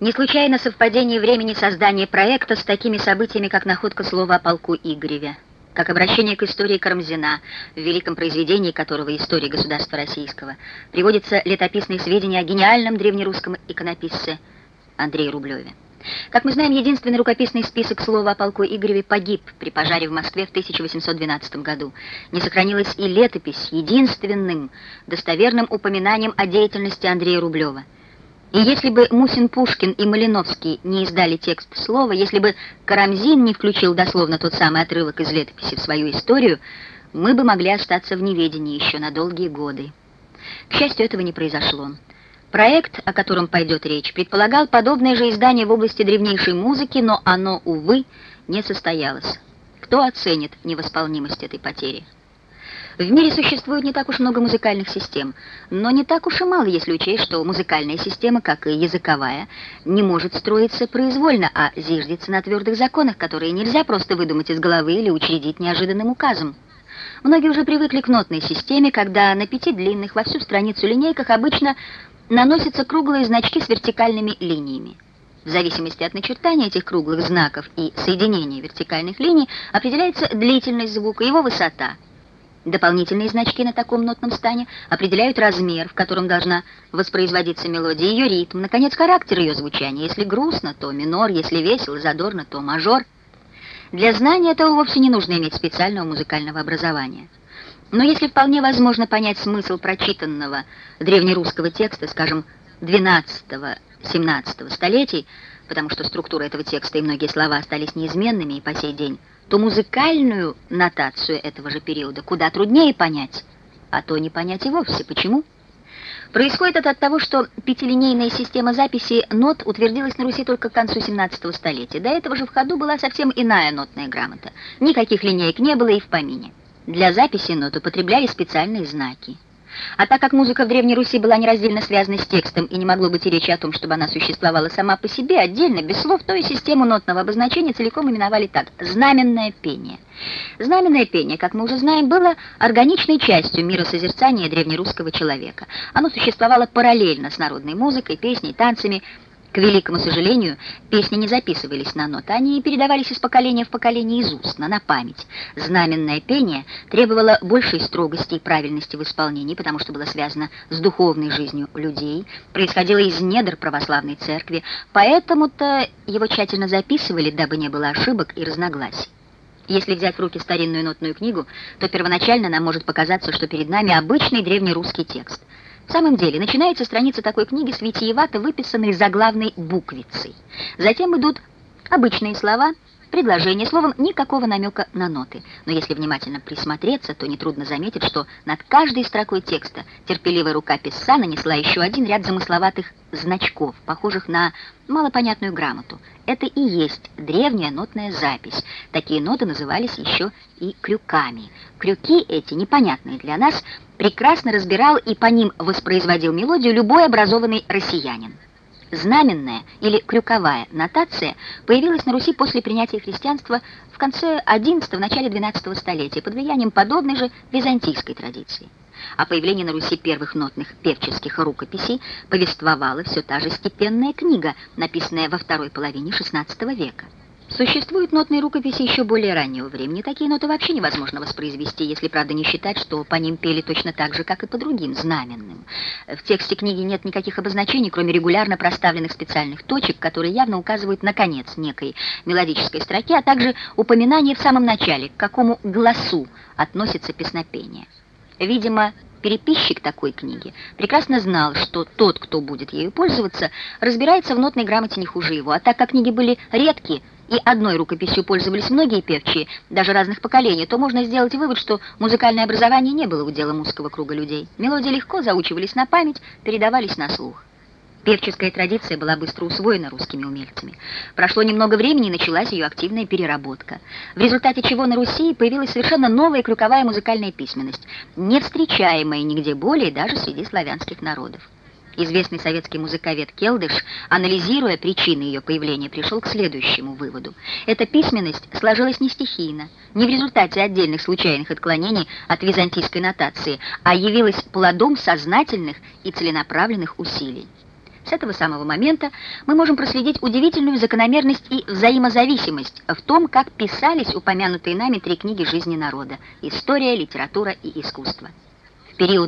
Не случайно совпадение времени создания проекта с такими событиями, как находка слова о полку Игореве, как обращение к истории Карамзина, в великом произведении которого «История государства российского» приводятся летописные сведения о гениальном древнерусском иконописце Андрее Рублеве. Как мы знаем, единственный рукописный список слова о полку Игореве погиб при пожаре в Москве в 1812 году. Не сохранилась и летопись единственным достоверным упоминанием о деятельности Андрея Рублева – и если бы Мусин Пушкин и Малиновский не издали текст слова, если бы Карамзин не включил дословно тот самый отрывок из летописи в свою историю, мы бы могли остаться в неведении еще на долгие годы. К счастью, этого не произошло. Проект, о котором пойдет речь, предполагал подобное же издание в области древнейшей музыки, но оно, увы, не состоялось. Кто оценит невосполнимость этой потери? В мире существует не так уж много музыкальных систем, но не так уж и мало, если учесть, что музыкальная система, как и языковая, не может строиться произвольно, а зиждется на твердых законах, которые нельзя просто выдумать из головы или учредить неожиданным указом. Многие уже привыкли к нотной системе, когда на пяти длинных во всю страницу линейках обычно наносятся круглые значки с вертикальными линиями. В зависимости от начертания этих круглых знаков и соединения вертикальных линий определяется длительность звука, его высота – Дополнительные значки на таком нотном стане определяют размер, в котором должна воспроизводиться мелодия, ее ритм, наконец, характер ее звучания. Если грустно, то минор, если весело, задорно, то мажор. Для знания этого вовсе не нужно иметь специального музыкального образования. Но если вполне возможно понять смысл прочитанного древнерусского текста, скажем, 12-17 столетий, потому что структура этого текста и многие слова остались неизменными и по сей день, то музыкальную нотацию этого же периода куда труднее понять, а то не понять и вовсе. Почему? Происходит это от того, что пятилинейная система записи нот утвердилась на Руси только к концу 17 столетия. До этого же в ходу была совсем иная нотная грамота. Никаких линеек не было и в помине. Для записи нот употребляли специальные знаки. А так как музыка в Древней Руси была нераздельно связана с текстом и не могло быть и речи о том, чтобы она существовала сама по себе, отдельно, без слов, то и систему нотного обозначения целиком именовали так – знаменное пение. Знаменное пение, как мы уже знаем, было органичной частью миросозерцания древнерусского человека. Оно существовало параллельно с народной музыкой, песней, танцами – к великому сожалению, песни не записывались на ноты, они передавались из поколения в поколение из устно, на память. Знаменное пение требовало большей строгости и правильности в исполнении, потому что было связано с духовной жизнью людей, происходило из недр православной церкви, поэтому-то его тщательно записывали, дабы не было ошибок и разногласий. Если взять в руки старинную нотную книгу, то первоначально нам может показаться, что перед нами обычный древнерусский текст – в самом деле, начинается страница такой книги с витиевато выписанной заглавной буквицей. Затем идут обычные слова, предложения, словом, никакого намека на ноты. Но если внимательно присмотреться, то нетрудно заметить, что над каждой строкой текста терпеливая рука писца нанесла еще один ряд замысловатых значков, похожих на малопонятную грамоту. Это и есть древняя нотная запись. Такие ноты назывались еще и крюками. Крюки эти, непонятные для нас, прекрасно разбирал и по ним воспроизводил мелодию любой образованный россиянин. Знаменная или крюковая нотация появилась на Руси после принятия христианства в конце XI – начале XII столетия под влиянием подобной же византийской традиции. О появлении на Руси первых нотных певческих рукописей повествовала все та же степенная книга, написанная во второй половине XVI века. Существуют нотные рукописи еще более раннего времени. Такие ноты вообще невозможно воспроизвести, если, правда, не считать, что по ним пели точно так же, как и по другим знаменным. В тексте книги нет никаких обозначений, кроме регулярно проставленных специальных точек, которые явно указывают на конец некой мелодической строки, а также упоминание в самом начале, к какому голосу относится песнопение. Видимо, Переписчик такой книги прекрасно знал, что тот, кто будет ею пользоваться, разбирается в нотной грамоте не хуже его, а так как книги были редкие, и одной рукописью пользовались многие певчие, даже разных поколений, то можно сделать вывод, что музыкальное образование не было уделом узкого круга людей. Мелодии легко заучивались на память, передавались на слух. Певческая традиция была быстро усвоена русскими умельцами. Прошло немного времени, и началась ее активная переработка, в результате чего на Руси появилась совершенно новая крюковая музыкальная письменность, не встречаемая нигде более даже среди славянских народов. Известный советский музыковед Келдыш, анализируя причины ее появления, пришел к следующему выводу. Эта письменность сложилась не стихийно, не в результате отдельных случайных отклонений от византийской нотации, а явилась плодом сознательных и целенаправленных усилий. С этого самого момента мы можем проследить удивительную закономерность и взаимозависимость в том, как писались упомянутые нами три книги жизни народа – история, литература и искусство. В период